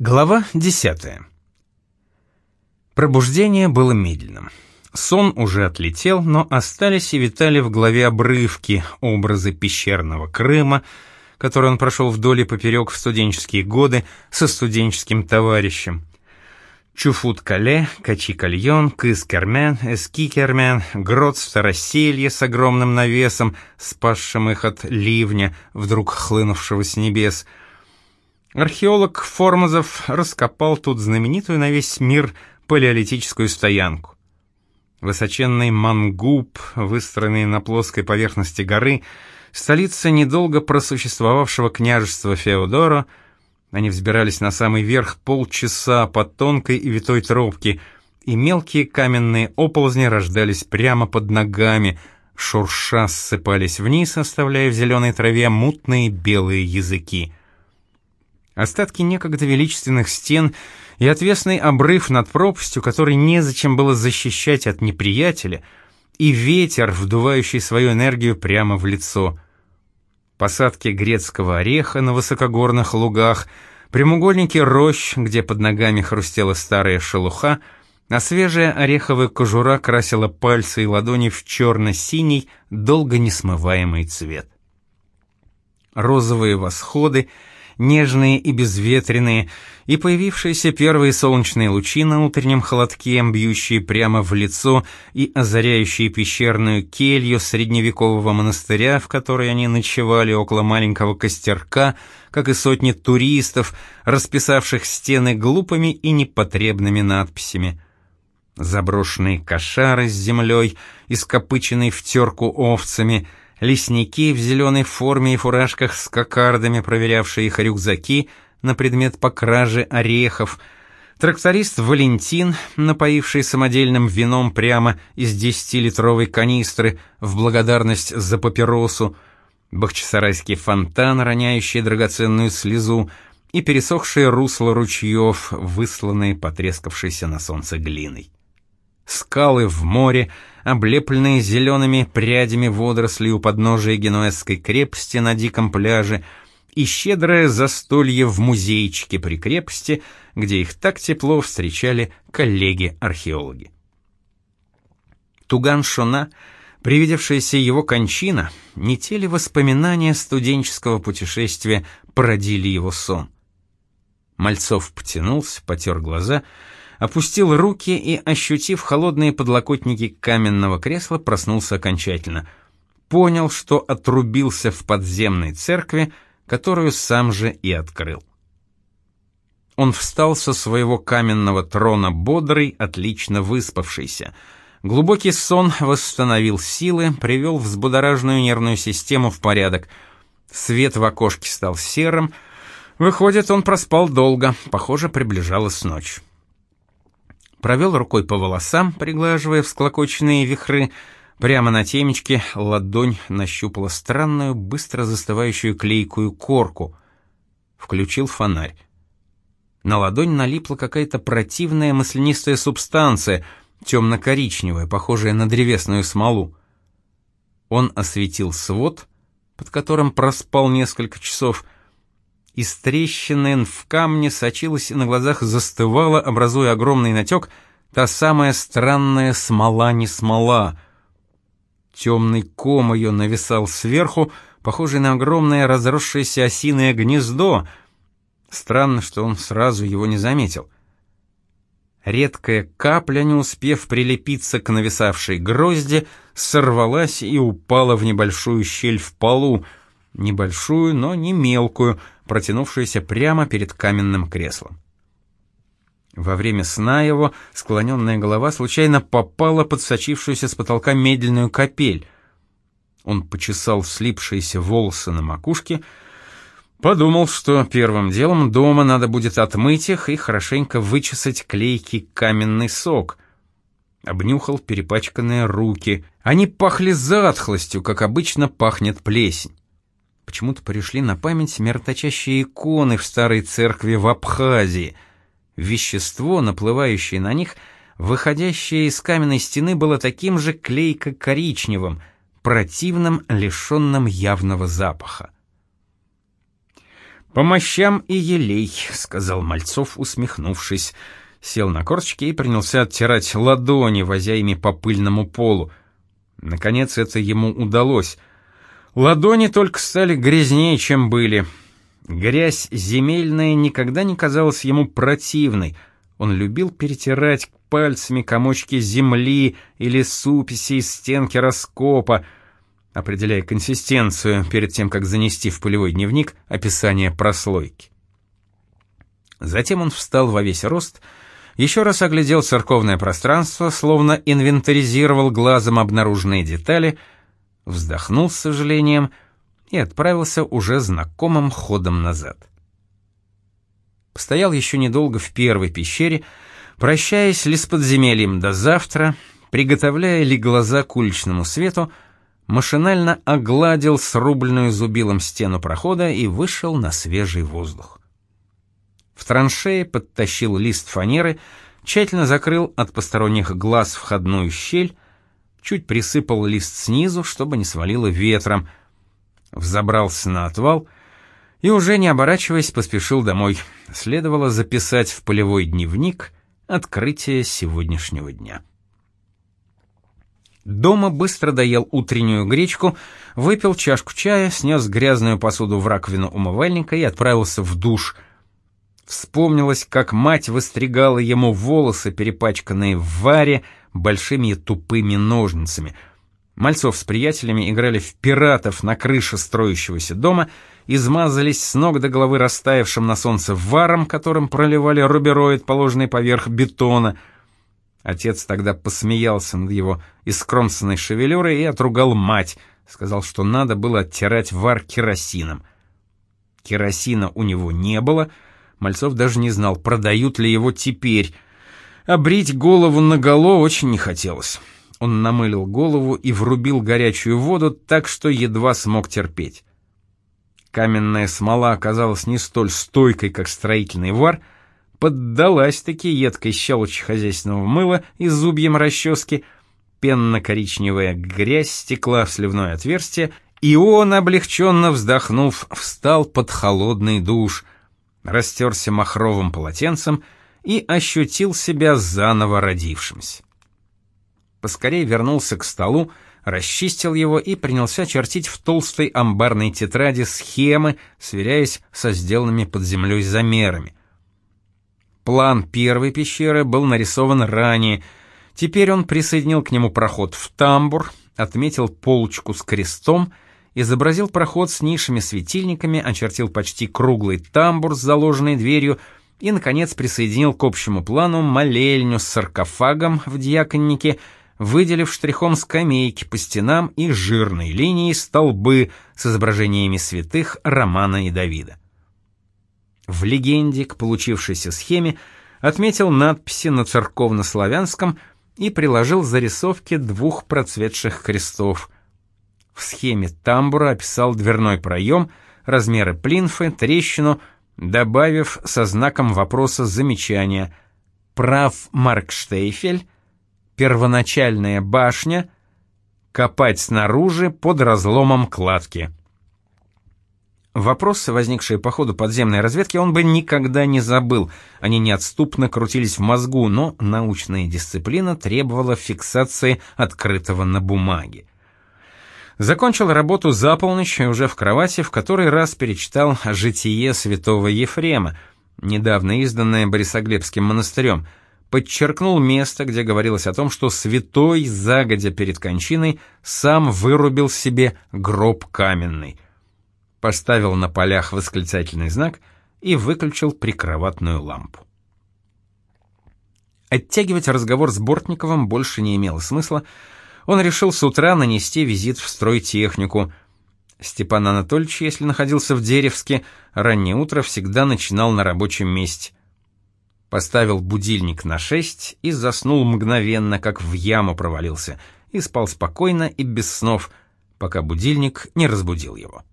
Глава 10. Пробуждение было медленным. Сон уже отлетел, но остались и витали в голове обрывки, образы пещерного Крыма, который он прошел вдоль и поперек в студенческие годы со студенческим товарищем. Чуфут-Кале, Качи-Кальон, Кыс-Кермен, Эски-Кермен, Грот Староселье с огромным навесом, спасшим их от ливня, вдруг хлынувшего с небес — Археолог Формозов раскопал тут знаменитую на весь мир палеолитическую стоянку. Высоченный Мангуб, выстроенный на плоской поверхности горы, столица недолго просуществовавшего княжества Феодора, они взбирались на самый верх полчаса по тонкой и витой тропке, и мелкие каменные оползни рождались прямо под ногами, шурша ссыпались вниз, оставляя в зеленой траве мутные белые языки — Остатки некогда величественных стен и отвесный обрыв над пропастью, который незачем было защищать от неприятеля, и ветер, вдувающий свою энергию прямо в лицо. Посадки грецкого ореха на высокогорных лугах, прямоугольники рощ, где под ногами хрустела старая шелуха, а свежая ореховая кожура красила пальцы и ладони в черно-синий, долго несмываемый цвет. Розовые восходы — нежные и безветренные, и появившиеся первые солнечные лучи на утреннем холодке, бьющие прямо в лицо и озаряющие пещерную келью средневекового монастыря, в которой они ночевали около маленького костерка, как и сотни туристов, расписавших стены глупыми и непотребными надписями. Заброшенные кошары с землей, ископыченные в терку овцами — лесники в зеленой форме и фуражках с кокардами, проверявшие их рюкзаки на предмет покражи орехов, тракторист Валентин, напоивший самодельным вином прямо из десятилитровой канистры в благодарность за папиросу, бахчисарайский фонтан, роняющий драгоценную слезу, и пересохшие русла ручьев, высланные потрескавшейся на солнце глиной. Скалы в море — облепленные зелеными прядями водорослей у подножия Генуэзской крепости на диком пляже, и щедрое застолье в музейчике при крепости, где их так тепло встречали коллеги-археологи. Туган Шона, привидевшаяся его кончина, не те ли воспоминания студенческого путешествия породили его сон? Мальцов потянулся, потер глаза — опустил руки и, ощутив холодные подлокотники каменного кресла, проснулся окончательно. Понял, что отрубился в подземной церкви, которую сам же и открыл. Он встал со своего каменного трона бодрый, отлично выспавшийся. Глубокий сон восстановил силы, привел взбудораженную нервную систему в порядок. Свет в окошке стал серым. Выходит, он проспал долго, похоже, приближалась ночь провел рукой по волосам, приглаживая всклокоченные вихры. Прямо на темечке ладонь нащупала странную, быстро застывающую клейкую корку. Включил фонарь. На ладонь налипла какая-то противная маслянистая субстанция, темно-коричневая, похожая на древесную смолу. Он осветил свод, под которым проспал несколько часов, из трещины в камне сочилась и на глазах застывала, образуя огромный натек, та самая странная смола не смола. Темный ком ее нависал сверху, похожий на огромное разросшееся осиное гнездо. Странно, что он сразу его не заметил. Редкая капля, не успев прилепиться к нависавшей грозди, сорвалась и упала в небольшую щель в полу, небольшую, но не мелкую, протянувшуюся прямо перед каменным креслом. Во время сна его склоненная голова случайно попала под сочившуюся с потолка медленную капель. Он почесал слипшиеся волосы на макушке, подумал, что первым делом дома надо будет отмыть их и хорошенько вычесать клейкий каменный сок. Обнюхал перепачканные руки. Они пахли затхлостью, как обычно пахнет плесень. Почему-то пришли на память мироточащие иконы в старой церкви в Абхазии. Вещество, наплывающее на них, выходящее из каменной стены, было таким же клейко-коричневым, противным, лишенным явного запаха. По мощам и елей, сказал Мальцов, усмехнувшись. Сел на корточки и принялся оттирать ладони, возя ими по пыльному полу. Наконец это ему удалось. Ладони только стали грязнее, чем были. Грязь земельная никогда не казалась ему противной. Он любил перетирать пальцами комочки земли или суписи из стенки раскопа, определяя консистенцию перед тем, как занести в полевой дневник описание прослойки. Затем он встал во весь рост, еще раз оглядел церковное пространство, словно инвентаризировал глазом обнаруженные детали, вздохнул с сожалением и отправился уже знакомым ходом назад. Постоял еще недолго в первой пещере, прощаясь ли с подземельем до завтра, приготовляя ли глаза к уличному свету, машинально огладил срубленную зубилом стену прохода и вышел на свежий воздух. В траншее подтащил лист фанеры, тщательно закрыл от посторонних глаз входную щель, чуть присыпал лист снизу, чтобы не свалило ветром, взобрался на отвал и, уже не оборачиваясь, поспешил домой. Следовало записать в полевой дневник открытие сегодняшнего дня. Дома быстро доел утреннюю гречку, выпил чашку чая, снес грязную посуду в раковину умывальника и отправился в душ. Вспомнилось, как мать выстригала ему волосы, перепачканные в варе, большими тупыми ножницами. Мальцов с приятелями играли в пиратов на крыше строящегося дома, измазались с ног до головы растаявшим на солнце варом, которым проливали рубероид, положенный поверх бетона — Отец тогда посмеялся над его искромсанной шевелюрой и отругал мать, сказал, что надо было оттирать вар керосином. Керосина у него не было, Мальцов даже не знал, продают ли его теперь. А брить голову наголо очень не хотелось. Он намылил голову и врубил горячую воду так, что едва смог терпеть. Каменная смола оказалась не столь стойкой, как строительный вар — поддалась-таки едкой щелочи хозяйственного мыла и зубьем расчески, пенно-коричневая грязь стекла в сливное отверстие, и он, облегченно вздохнув, встал под холодный душ, растерся махровым полотенцем и ощутил себя заново родившимся. Поскорей вернулся к столу, расчистил его и принялся чертить в толстой амбарной тетради схемы, сверяясь со сделанными под землей замерами — План первой пещеры был нарисован ранее. Теперь он присоединил к нему проход в тамбур, отметил полочку с крестом, изобразил проход с нишами-светильниками, очертил почти круглый тамбур с заложенной дверью и, наконец, присоединил к общему плану молельню с саркофагом в диаконнике, выделив штрихом скамейки по стенам и жирной линией столбы с изображениями святых Романа и Давида. В легенде к получившейся схеме отметил надписи на церковнославянском и приложил зарисовки двух процветших крестов. В схеме тамбура описал дверной проем, размеры плинфы, трещину, добавив со знаком вопроса замечания «Прав Маркштейфель», «Первоначальная башня», «Копать снаружи под разломом кладки». Вопросы, возникшие по ходу подземной разведки, он бы никогда не забыл. Они неотступно крутились в мозгу, но научная дисциплина требовала фиксации открытого на бумаге. Закончил работу за полночь и уже в кровати в который раз перечитал «Житие святого Ефрема», недавно изданное Борисоглебским монастырем, подчеркнул место, где говорилось о том, что святой, загодя перед кончиной, сам вырубил себе гроб каменный поставил на полях восклицательный знак и выключил прикроватную лампу. Оттягивать разговор с Бортниковым больше не имело смысла. Он решил с утра нанести визит в стройтехнику. Степан Анатольевич, если находился в Деревске, раннее утро всегда начинал на рабочем месте. Поставил будильник на шесть и заснул мгновенно, как в яму провалился, и спал спокойно и без снов, пока будильник не разбудил его.